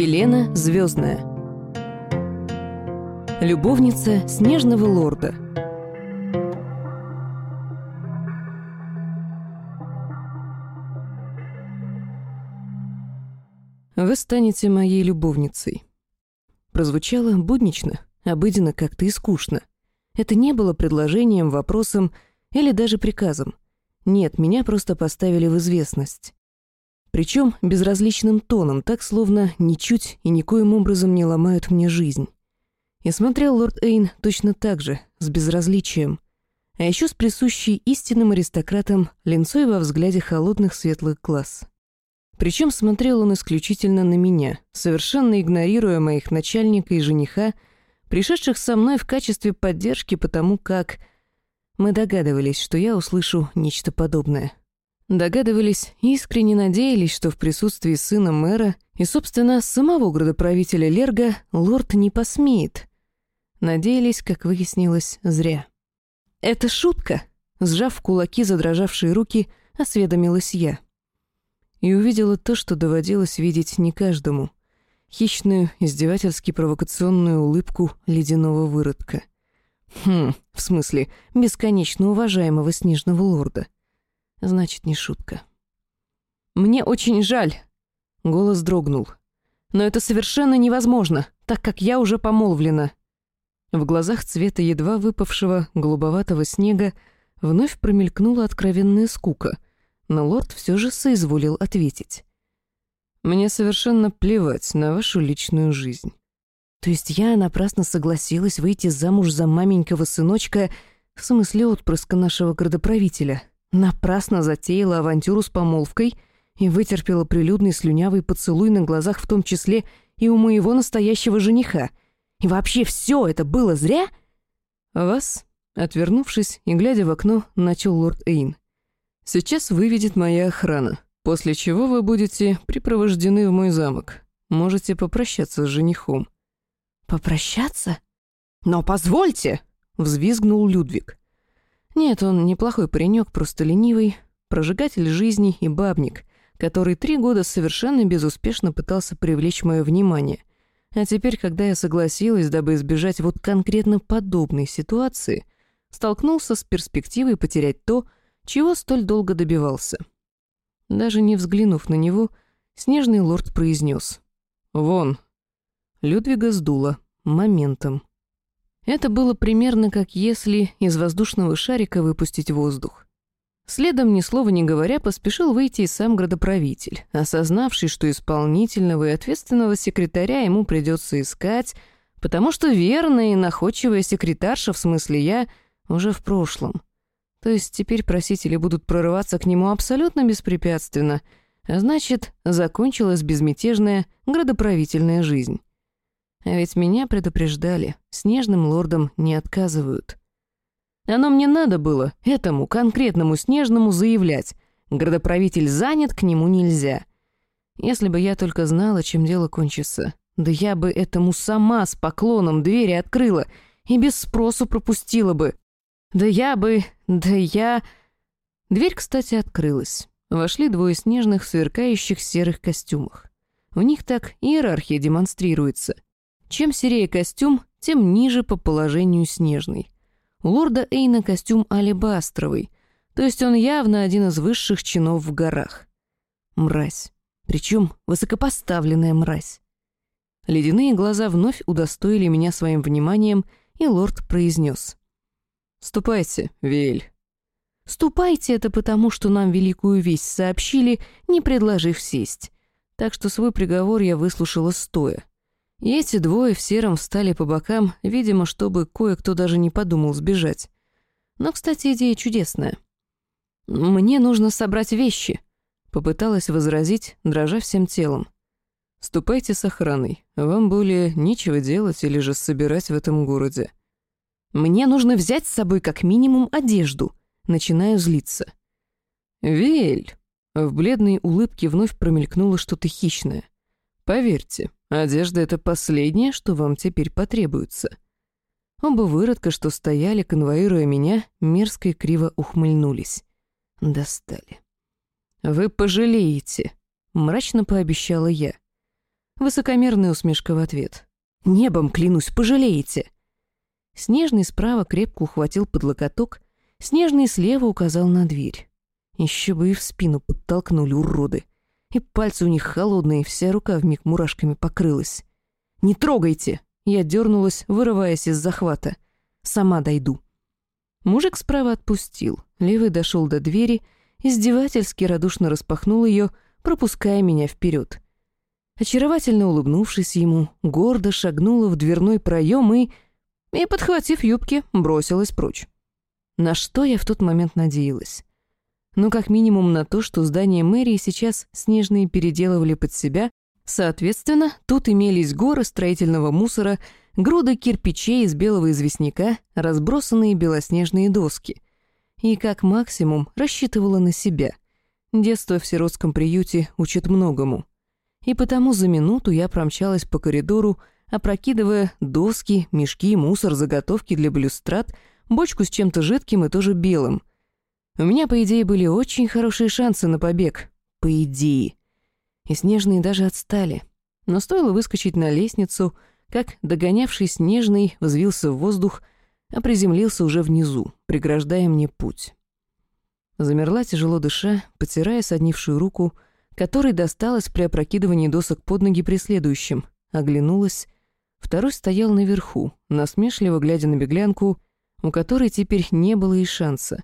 Елена Звездная. Любовница Снежного Лорда. Вы станете моей любовницей. Прозвучало буднично, обыденно как-то и скучно. Это не было предложением, вопросом или даже приказом. Нет, меня просто поставили в известность. Причем безразличным тоном, так словно ничуть и никоим образом не ломают мне жизнь. И смотрел лорд Эйн точно так же, с безразличием. А еще с присущей истинным аристократом линцой во взгляде холодных светлых глаз. Причем смотрел он исключительно на меня, совершенно игнорируя моих начальника и жениха, пришедших со мной в качестве поддержки потому как... Мы догадывались, что я услышу нечто подобное. Догадывались искренне надеялись, что в присутствии сына мэра и, собственно, самого градоправителя Лерга лорд не посмеет. Надеялись, как выяснилось, зря. «Это шутка!» — сжав кулаки задрожавшие руки, осведомилась я. И увидела то, что доводилось видеть не каждому. Хищную, издевательски провокационную улыбку ледяного выродка. Хм, в смысле, бесконечно уважаемого снежного лорда — Значит, не шутка. «Мне очень жаль», — голос дрогнул. «Но это совершенно невозможно, так как я уже помолвлена». В глазах цвета едва выпавшего голубоватого снега вновь промелькнула откровенная скука, но лорд все же соизволил ответить. «Мне совершенно плевать на вашу личную жизнь». То есть я напрасно согласилась выйти замуж за маменького сыночка, в смысле отпрыска нашего градоправителя, Напрасно затеяла авантюру с помолвкой и вытерпела прилюдный слюнявый поцелуй на глазах в том числе и у моего настоящего жениха. И вообще все это было зря? Вас, отвернувшись и глядя в окно, начал лорд Эйн. Сейчас выведет моя охрана, после чего вы будете припровождены в мой замок. Можете попрощаться с женихом. Попрощаться? Но позвольте, взвизгнул Людвиг. Нет, он неплохой паренек, просто ленивый, прожигатель жизни и бабник, который три года совершенно безуспешно пытался привлечь мое внимание. А теперь, когда я согласилась, дабы избежать вот конкретно подобной ситуации, столкнулся с перспективой потерять то, чего столь долго добивался. Даже не взглянув на него, снежный лорд произнес «Вон». Людвига сдуло моментом. Это было примерно как если из воздушного шарика выпустить воздух. Следом, ни слова не говоря, поспешил выйти и сам градоправитель, осознавший, что исполнительного и ответственного секретаря ему придется искать, потому что верная и находчивая секретарша, в смысле я, уже в прошлом. То есть теперь просители будут прорываться к нему абсолютно беспрепятственно, а значит, закончилась безмятежная градоправительная жизнь. А ведь меня предупреждали, снежным лордам не отказывают. Оно мне надо было, этому конкретному снежному заявлять. Градоправитель занят, к нему нельзя. Если бы я только знала, чем дело кончится, да я бы этому сама с поклоном двери открыла и без спросу пропустила бы. Да я бы... да я... Дверь, кстати, открылась. Вошли двое снежных, сверкающих серых костюмах. У них так иерархия демонстрируется — чем серее костюм, тем ниже по положению снежный. У лорда Эйна костюм алебастровый, то есть он явно один из высших чинов в горах. Мразь. Причем высокопоставленная мразь. Ледяные глаза вновь удостоили меня своим вниманием, и лорд произнес. «Ступайте, Виэль». «Ступайте» — это потому, что нам великую весть сообщили, не предложив сесть. Так что свой приговор я выслушала стоя. Эти двое в сером встали по бокам, видимо, чтобы кое-кто даже не подумал сбежать. Но, кстати, идея чудесная. «Мне нужно собрать вещи», — попыталась возразить, дрожа всем телом. «Ступайте с охраной. Вам более нечего делать или же собирать в этом городе». «Мне нужно взять с собой как минимум одежду», — начинаю злиться. «Вель!» В бледной улыбке вновь промелькнуло что-то хищное. «Поверьте, Одежда — это последнее, что вам теперь потребуется». Оба выродка, что стояли, конвоируя меня, мерзко и криво ухмыльнулись. Достали. «Вы пожалеете», — мрачно пообещала я. Высокомерная усмешка в ответ. «Небом, клянусь, пожалеете!» Снежный справа крепко ухватил под локоток, Снежный слева указал на дверь. Еще бы и в спину подтолкнули уроды. И пальцы у них холодные, вся рука вмиг мурашками покрылась. «Не трогайте!» Я дернулась, вырываясь из захвата. «Сама дойду». Мужик справа отпустил, левый дошел до двери, издевательски радушно распахнул ее, пропуская меня вперед. Очаровательно улыбнувшись ему, гордо шагнула в дверной проем и и, подхватив юбки, бросилась прочь. На что я в тот момент надеялась? Ну, как минимум на то, что здание мэрии сейчас снежные переделывали под себя, соответственно, тут имелись горы строительного мусора, груды кирпичей из белого известняка, разбросанные белоснежные доски. И как максимум рассчитывала на себя. Детство в сиротском приюте учит многому. И потому за минуту я промчалась по коридору, опрокидывая доски, мешки, мусор, заготовки для блюстрат, бочку с чем-то жидким и тоже белым. У меня, по идее, были очень хорошие шансы на побег. По идее. И снежные даже отстали. Но стоило выскочить на лестницу, как догонявший снежный взвился в воздух, а приземлился уже внизу, преграждая мне путь. Замерла тяжело дыша, потирая соднившую руку, которой досталось при опрокидывании досок под ноги преследующим, оглянулась Второй стоял наверху, насмешливо глядя на беглянку, у которой теперь не было и шанса.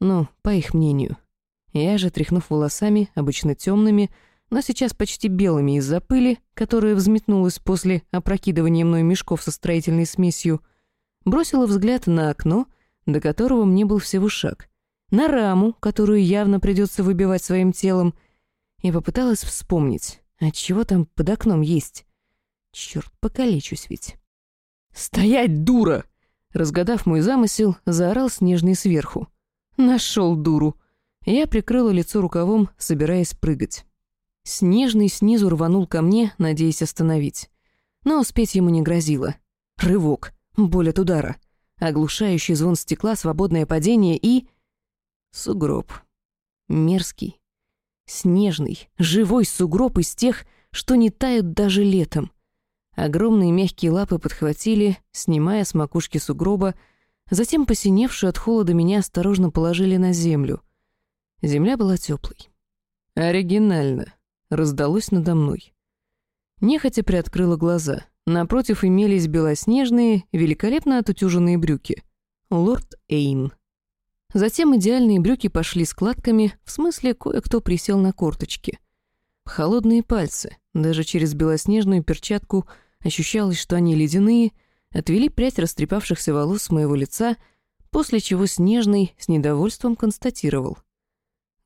Ну, по их мнению. Я же, тряхнув волосами, обычно темными, но сейчас почти белыми из-за пыли, которая взметнулась после опрокидывания мной мешков со строительной смесью, бросила взгляд на окно, до которого мне был всего шаг, на раму, которую явно придется выбивать своим телом, и попыталась вспомнить, от чего там под окном есть. Черт, покалечусь ведь. «Стоять, дура!» Разгадав мой замысел, заорал Снежный сверху. Нашел дуру. Я прикрыла лицо рукавом, собираясь прыгать. Снежный снизу рванул ко мне, надеясь остановить. Но успеть ему не грозило. Рывок, боль от удара, оглушающий звон стекла, свободное падение и... Сугроб. Мерзкий. Снежный, живой сугроб из тех, что не тают даже летом. Огромные мягкие лапы подхватили, снимая с макушки сугроба, затем посиневшую от холода меня осторожно положили на землю. Земля была теплой. «Оригинально», — раздалось надо мной. Нехотя приоткрыла глаза. Напротив имелись белоснежные, великолепно отутюженные брюки. Лорд Эйн. Затем идеальные брюки пошли складками, в смысле кое-кто присел на корточки. Холодные пальцы, даже через белоснежную перчатку — Ощущалось, что они ледяные, отвели прядь растрепавшихся волос с моего лица, после чего Снежный с недовольством констатировал.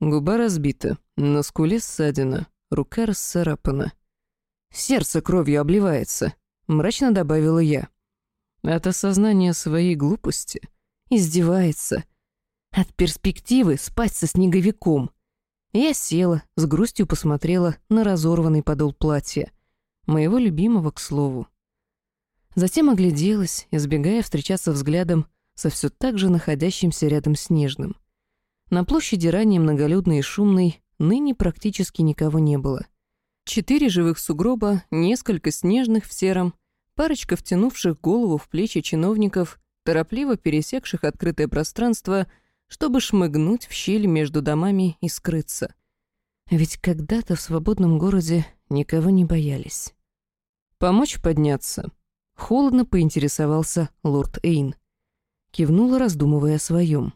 Губа разбита, на скуле ссадина, рука расцарапана. «Сердце кровью обливается», — мрачно добавила я. От осознания своей глупости издевается. От перспективы спать со снеговиком. Я села, с грустью посмотрела на разорванный подол платья — Моего любимого, к слову. Затем огляделась, избегая встречаться взглядом со все так же находящимся рядом Снежным. На площади ранее многолюдной и шумной ныне практически никого не было. Четыре живых сугроба, несколько снежных в сером, парочка втянувших голову в плечи чиновников, торопливо пересекших открытое пространство, чтобы шмыгнуть в щель между домами и скрыться. Ведь когда-то в свободном городе никого не боялись. «Помочь подняться?» Холодно поинтересовался лорд Эйн. Кивнула, раздумывая о своем.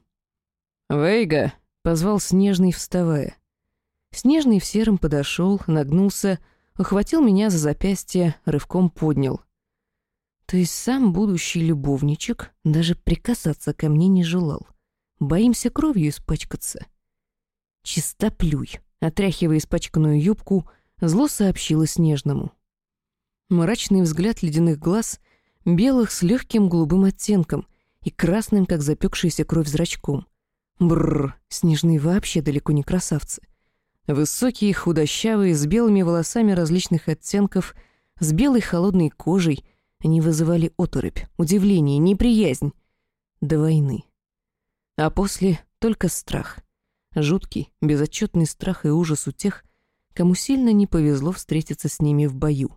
«Вейга!» — позвал Снежный, вставая. Снежный в сером подошел, нагнулся, ухватил меня за запястье, рывком поднял. То есть сам будущий любовничек даже прикасаться ко мне не желал. Боимся кровью испачкаться. Чистоплюй, отряхивая испачканную юбку, зло сообщила Снежному. Мрачный взгляд ледяных глаз, белых с легким голубым оттенком и красным, как запекшаяся кровь зрачком. Бррр, Снежные вообще далеко не красавцы. Высокие, худощавые, с белыми волосами различных оттенков, с белой холодной кожей, они вызывали оторопь, удивление, неприязнь. До войны. А после только страх. Жуткий, безотчетный страх и ужас у тех, кому сильно не повезло встретиться с ними в бою.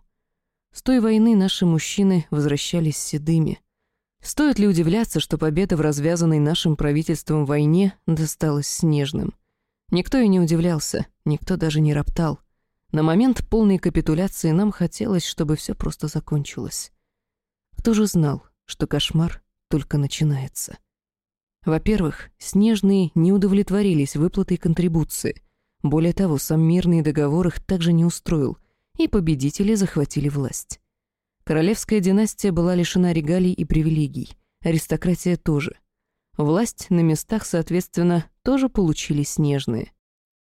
С той войны наши мужчины возвращались седыми. Стоит ли удивляться, что победа в развязанной нашим правительством войне досталась Снежным? Никто и не удивлялся, никто даже не роптал. На момент полной капитуляции нам хотелось, чтобы все просто закончилось. Кто же знал, что кошмар только начинается? Во-первых, снежные не удовлетворились выплатой контрибуции. Более того, сам мирный договор их также не устроил, и победители захватили власть. Королевская династия была лишена регалий и привилегий, аристократия тоже. Власть на местах, соответственно, тоже получили снежные.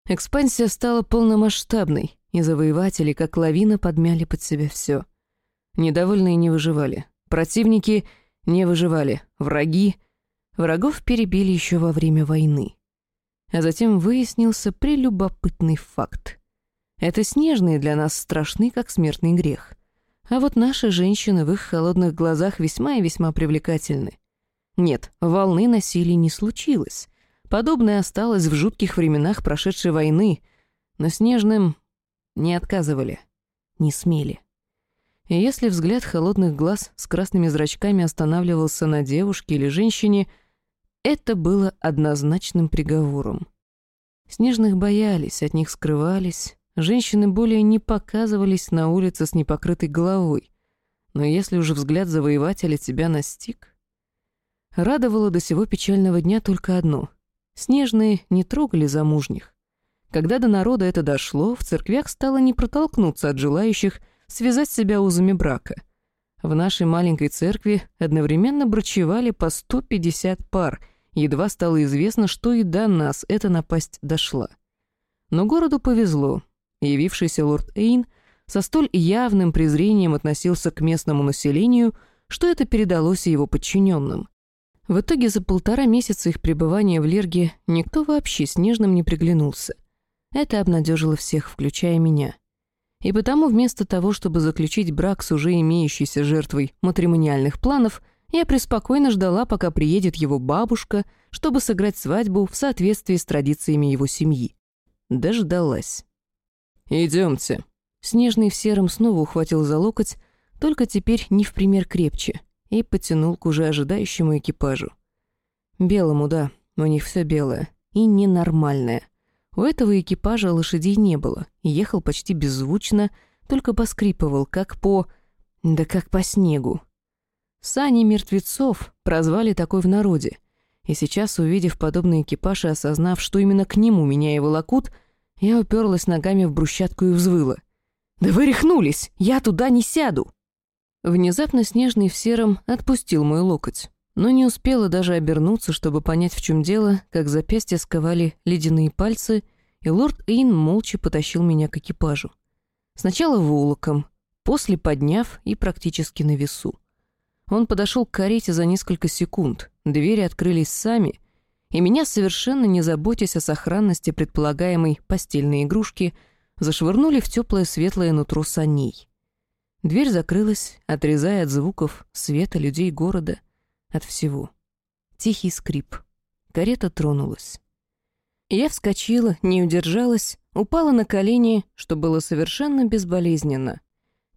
Экспансия стала полномасштабной, и завоеватели, как лавина, подмяли под себя все. Недовольные не выживали, противники не выживали, враги... Врагов перебили еще во время войны. А затем выяснился прелюбопытный факт. Это снежные для нас страшны, как смертный грех. А вот наши женщины в их холодных глазах весьма и весьма привлекательны. Нет, волны насилия не случилось. Подобное осталось в жутких временах прошедшей войны, но снежным не отказывали, не смели. И если взгляд холодных глаз с красными зрачками останавливался на девушке или женщине, это было однозначным приговором. Снежных боялись, от них скрывались, женщины более не показывались на улице с непокрытой головой. Но если уже взгляд завоевателя тебя настиг... Радовало до сего печального дня только одно — снежные не трогали замужних. Когда до народа это дошло, в церквях стало не протолкнуться от желающих связать себя узами брака. В нашей маленькой церкви одновременно брачевали по 150 пар, едва стало известно, что и до нас эта напасть дошла. Но городу повезло. Явившийся лорд Эйн со столь явным презрением относился к местному населению, что это передалось его подчиненным. В итоге за полтора месяца их пребывания в Лерге никто вообще снежным не приглянулся — это обнадежило всех, включая меня. И потому вместо того, чтобы заключить брак с уже имеющейся жертвой матримониальных планов, я преспокойно ждала, пока приедет его бабушка, чтобы сыграть свадьбу в соответствии с традициями его семьи. Дождалась. «Идемте». Снежный в сером снова ухватил за локоть, только теперь не в пример крепче, и потянул к уже ожидающему экипажу. Белому, да, у них все белое и ненормальное — у этого экипажа лошадей не было, и ехал почти беззвучно, только поскрипывал, как по... да как по снегу. Сани мертвецов прозвали такой в народе, и сейчас, увидев подобный экипаж и осознав, что именно к нему меня и волокут, я уперлась ногами в брусчатку и взвыла. «Да вы рехнулись! Я туда не сяду!» Внезапно Снежный в сером отпустил мой локоть, но не успела даже обернуться, чтобы понять, в чем дело, как запястья сковали ледяные пальцы, и лорд Эйн молча потащил меня к экипажу. Сначала волоком, после подняв и практически на весу. Он подошел к карете за несколько секунд, двери открылись сами, и меня, совершенно не заботясь о сохранности предполагаемой постельной игрушки, зашвырнули в теплое светлое нутро саней. Дверь закрылась, отрезая от звуков, света людей города — от всего. Тихий скрип. Карета тронулась. Я вскочила, не удержалась, упала на колени, что было совершенно безболезненно.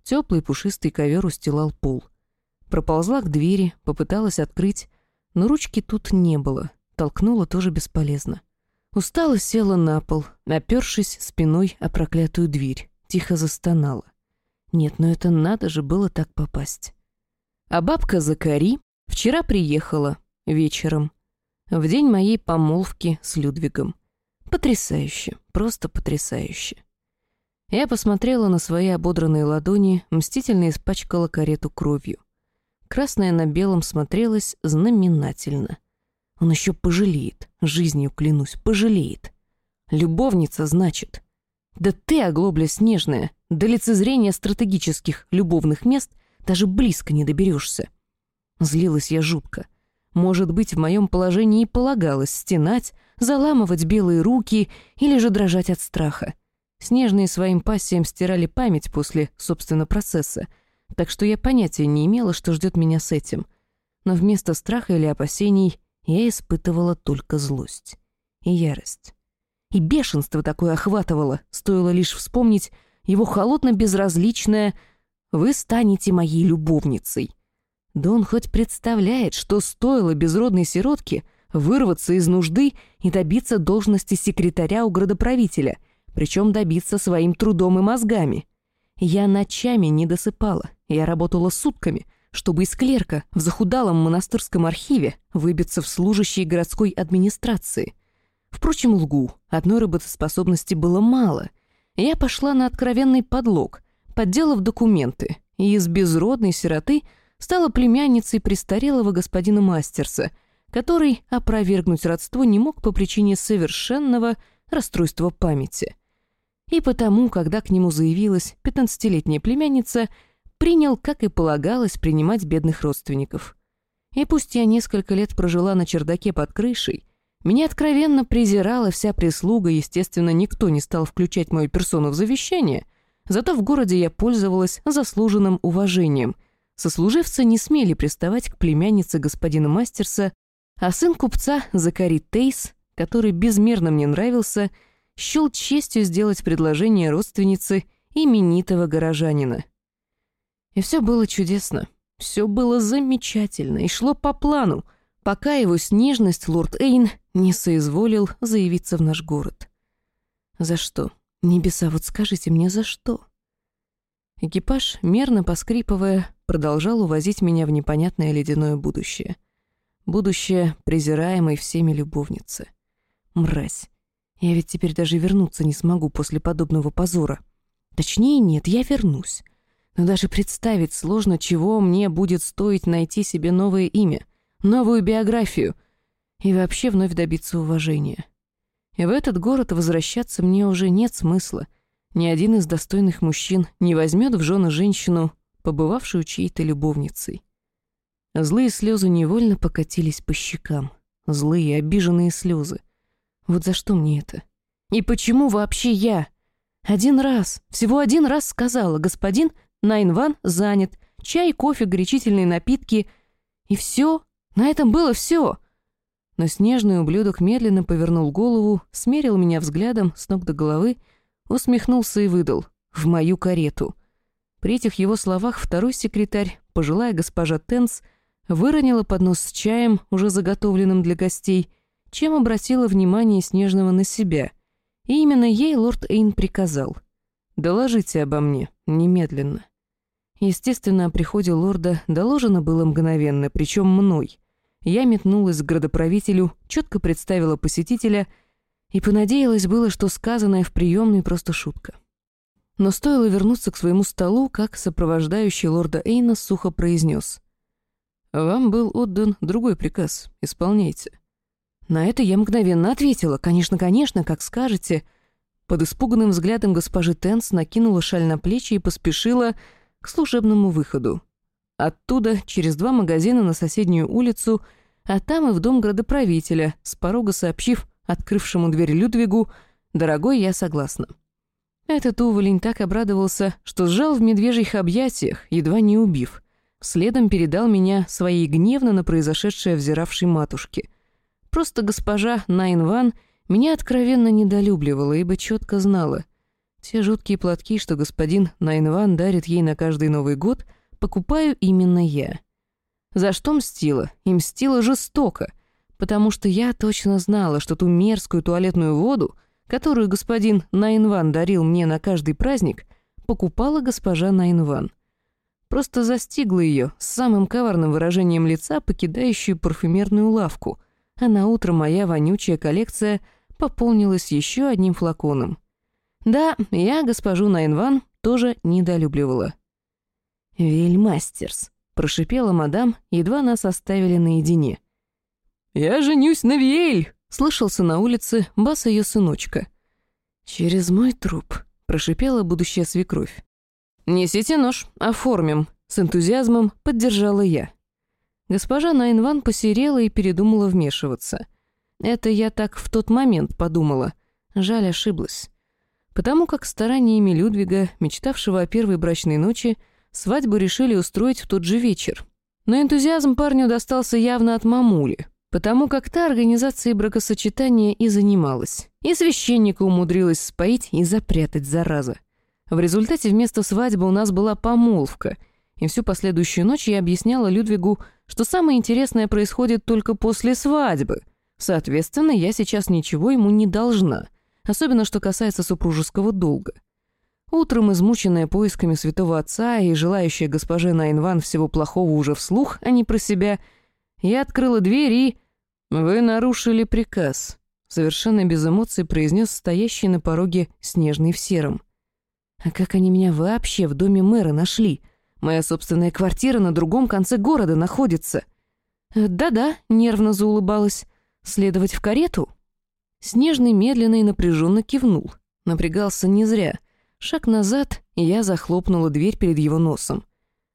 Теплый пушистый ковер устилал пол. Проползла к двери, попыталась открыть, но ручки тут не было, толкнула тоже бесполезно. Устала села на пол, опершись спиной о проклятую дверь, тихо застонала. Нет, но это надо же было так попасть. А бабка Закари, Вчера приехала, вечером, в день моей помолвки с Людвигом. Потрясающе, просто потрясающе. Я посмотрела на свои ободранные ладони, мстительно испачкала карету кровью. Красная на белом смотрелась знаменательно. Он еще пожалеет, жизнью клянусь, пожалеет. Любовница, значит. Да ты, оглобля снежная, до лицезрения стратегических любовных мест даже близко не доберешься. Злилась я жутко. Может быть, в моем положении и полагалось стенать, заламывать белые руки или же дрожать от страха. Снежные своим пассиям стирали память после, собственно, процесса, так что я понятия не имела, что ждет меня с этим. Но вместо страха или опасений я испытывала только злость и ярость. И бешенство такое охватывало, стоило лишь вспомнить его холодно-безразличное вы станете моей любовницей. Да он хоть представляет, что стоило безродной сиротке вырваться из нужды и добиться должности секретаря у градоправителя, причем добиться своим трудом и мозгами. Я ночами не досыпала, я работала сутками, чтобы из клерка в захудалом монастырском архиве выбиться в служащие городской администрации. Впрочем, лгу, одной работоспособности было мало. Я пошла на откровенный подлог, подделав документы, и из безродной сироты – стала племянницей престарелого господина Мастерса, который опровергнуть родство не мог по причине совершенного расстройства памяти. И потому, когда к нему заявилась пятнадцатилетняя племянница, принял, как и полагалось, принимать бедных родственников. И пусть я несколько лет прожила на чердаке под крышей, меня откровенно презирала вся прислуга, естественно, никто не стал включать мою персону в завещание, зато в городе я пользовалась заслуженным уважением – Сослуживцы не смели приставать к племяннице господина Мастерса, а сын купца Закари Тейс, который безмерно мне нравился, счел честью сделать предложение родственнице именитого горожанина. И все было чудесно, все было замечательно и шло по плану, пока его снежность лорд Эйн не соизволил заявиться в наш город. За что? Небеса, вот скажите мне, за что? Экипаж, мерно поскрипывая, продолжал увозить меня в непонятное ледяное будущее. Будущее презираемой всеми любовницы. Мразь. Я ведь теперь даже вернуться не смогу после подобного позора. Точнее, нет, я вернусь. Но даже представить сложно, чего мне будет стоить найти себе новое имя, новую биографию и вообще вновь добиться уважения. И в этот город возвращаться мне уже нет смысла — ни один из достойных мужчин не возьмет в жены женщину, побывавшую чьей-то любовницей. Злые слезы невольно покатились по щекам. Злые, обиженные слезы. Вот за что мне это? И почему вообще я? Один раз, всего один раз сказала, господин Найнван занят, чай, кофе, горячительные напитки. И все, на этом было все. Но снежный ублюдок медленно повернул голову, смерил меня взглядом с ног до головы усмехнулся и выдал «в мою карету». При этих его словах второй секретарь, пожилая госпожа Тенс, выронила поднос с чаем, уже заготовленным для гостей, чем обратила внимание Снежного на себя. И именно ей лорд Эйн приказал «Доложите обо мне, немедленно». Естественно, о приходе лорда доложено было мгновенно, причем мной. Я метнулась к градоправителю, четко представила посетителя — и понадеялась было, что сказанное в приемной просто шутка. Но стоило вернуться к своему столу, как сопровождающий лорда Эйна сухо произнес. «Вам был отдан другой приказ. Исполняйте». На это я мгновенно ответила. «Конечно, конечно, как скажете». Под испуганным взглядом госпожи Тенс накинула шаль на плечи и поспешила к служебному выходу. Оттуда, через два магазина на соседнюю улицу, а там и в дом градоправителя, с порога сообщив открывшему дверь Людвигу, «Дорогой, я согласна». Этот уволень так обрадовался, что сжал в медвежьих объятиях, едва не убив. Следом передал меня своей гневно на произошедшее взиравшей матушке. Просто госпожа Найнван меня откровенно недолюбливала, ибо четко знала. Те жуткие платки, что господин Найнван дарит ей на каждый Новый год, покупаю именно я. За что мстила? И мстила жестоко — потому что я точно знала, что ту мерзкую туалетную воду, которую господин Найнван дарил мне на каждый праздник, покупала госпожа Найнван. Просто застигла ее с самым коварным выражением лица, покидающую парфюмерную лавку, а на утро моя вонючая коллекция пополнилась еще одним флаконом. Да, я госпожу Найнван тоже недолюбливала. «Вельмастерс», — прошипела мадам, едва нас оставили наедине — «Я женюсь на Виэль!» — слышался на улице бас ее сыночка. «Через мой труп», — прошипела будущая свекровь. «Несите нож, оформим», — с энтузиазмом поддержала я. Госпожа Найнван посерела и передумала вмешиваться. Это я так в тот момент подумала. Жаль, ошиблась. Потому как стараниями Людвига, мечтавшего о первой брачной ночи, свадьбу решили устроить в тот же вечер. Но энтузиазм парню достался явно от мамули, потому как та организацией бракосочетания и занималась. И священника умудрилась споить и запрятать, зараза. В результате вместо свадьбы у нас была помолвка, и всю последующую ночь я объясняла Людвигу, что самое интересное происходит только после свадьбы. Соответственно, я сейчас ничего ему не должна, особенно что касается супружеского долга. Утром, измученная поисками святого отца и желающая госпоже Найнван всего плохого уже вслух, а не про себя, я открыла дверь и... «Вы нарушили приказ», — совершенно без эмоций произнес стоящий на пороге снежный в сером. «А как они меня вообще в доме мэра нашли? Моя собственная квартира на другом конце города находится». «Э, «Да-да», — нервно заулыбалась. «Следовать в карету?» Снежный медленно и напряженно кивнул. Напрягался не зря — Шаг назад, и я захлопнула дверь перед его носом.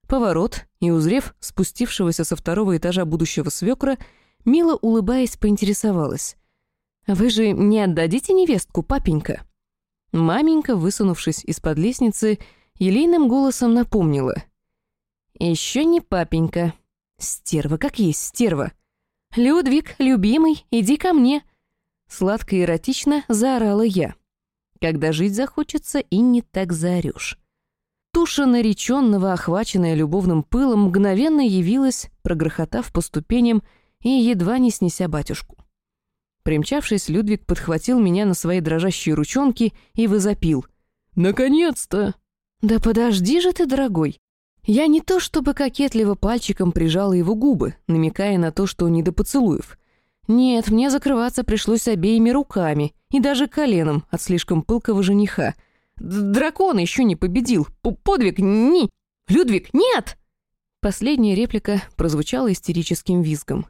Поворот, и, узрев спустившегося со второго этажа будущего свекра, мило улыбаясь, поинтересовалась. «Вы же не отдадите невестку, папенька?» Маменька, высунувшись из-под лестницы, елейным голосом напомнила. «Еще не папенька. Стерва, как есть стерва. Людвиг, любимый, иди ко мне!» Сладко и эротично заорала я когда жить захочется и не так заорёшь. Туша нареченного, охваченная любовным пылом, мгновенно явилась, прогрохотав по ступеням и едва не снеся батюшку. Примчавшись, Людвиг подхватил меня на свои дрожащие ручонки и возопил. «Наконец-то!» «Да подожди же ты, дорогой!» Я не то чтобы кокетливо пальчиком прижала его губы, намекая на то, что не до поцелуев. Нет, мне закрываться пришлось обеими руками и даже коленом от слишком пылкого жениха. Дракон еще не победил. П Подвиг ни... Людвиг, нет! Последняя реплика прозвучала истерическим визгом.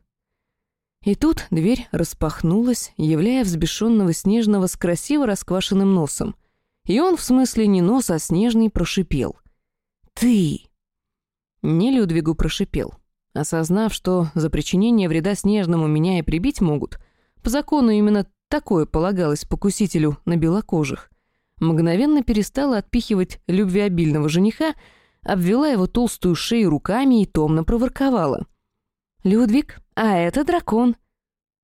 И тут дверь распахнулась, являя взбешенного Снежного с красиво расквашенным носом. И он, в смысле не нос, а Снежный, прошипел. «Ты!» Не Людвигу прошипел. Осознав, что за причинение вреда Снежному меня и прибить могут, по закону именно такое полагалось покусителю на белокожих, мгновенно перестала отпихивать любвеобильного жениха, обвела его толстую шею руками и томно проворковала. «Людвиг, а это дракон».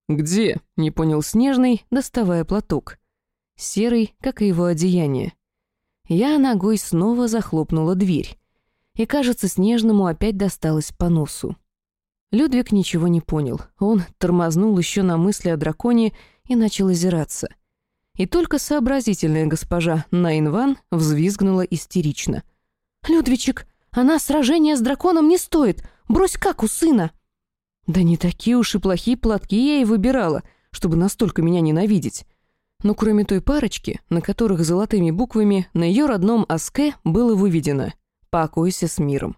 «Где?» — не понял Снежный, доставая платок. Серый, как и его одеяние. Я ногой снова захлопнула дверь. И, кажется, Снежному опять досталось по носу. Людвиг ничего не понял. Он тормознул еще на мысли о драконе и начал озираться. И только сообразительная госпожа Найнван взвизгнула истерично. «Людвичек, она сражения с драконом не стоит! Брось как у сына!» Да не такие уж и плохие платки я и выбирала, чтобы настолько меня ненавидеть. Но кроме той парочки, на которых золотыми буквами на ее родном Аске было выведено «Покойся с миром».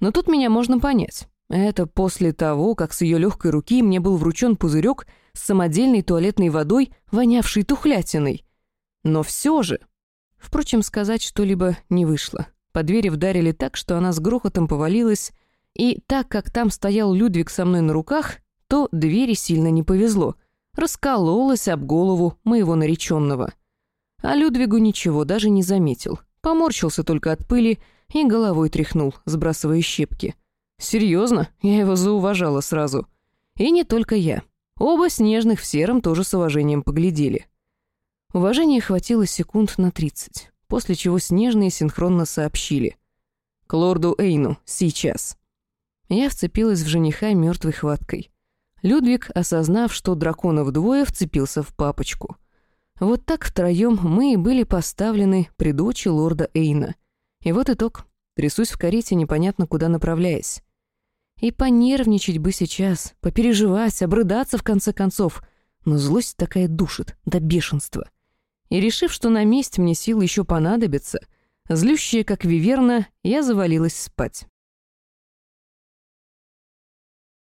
Но тут меня можно понять. Это после того, как с ее легкой руки мне был вручен пузырек с самодельной туалетной водой, вонявшей тухлятиной. Но все же... Впрочем, сказать что-либо не вышло. По двери вдарили так, что она с грохотом повалилась, и так как там стоял Людвиг со мной на руках, то двери сильно не повезло. Раскололась об голову моего нареченного. А Людвигу ничего даже не заметил. Поморщился только от пыли и головой тряхнул, сбрасывая щепки. Серьезно, я его зауважала сразу. И не только я. Оба снежных в сером тоже с уважением поглядели. Уважения хватило секунд на тридцать, после чего снежные синхронно сообщили. «К лорду Эйну, сейчас». Я вцепилась в жениха мертвой хваткой. Людвиг, осознав, что дракона вдвое, вцепился в папочку. Вот так втроем мы и были поставлены при дочи лорда Эйна. И вот итог. Трясусь в карете, непонятно куда направляясь. И понервничать бы сейчас, попереживать, обрыдаться в конце концов. Но злость такая душит, до бешенства. И решив, что на месте мне силы еще понадобятся, злющая, как виверна, я завалилась спать.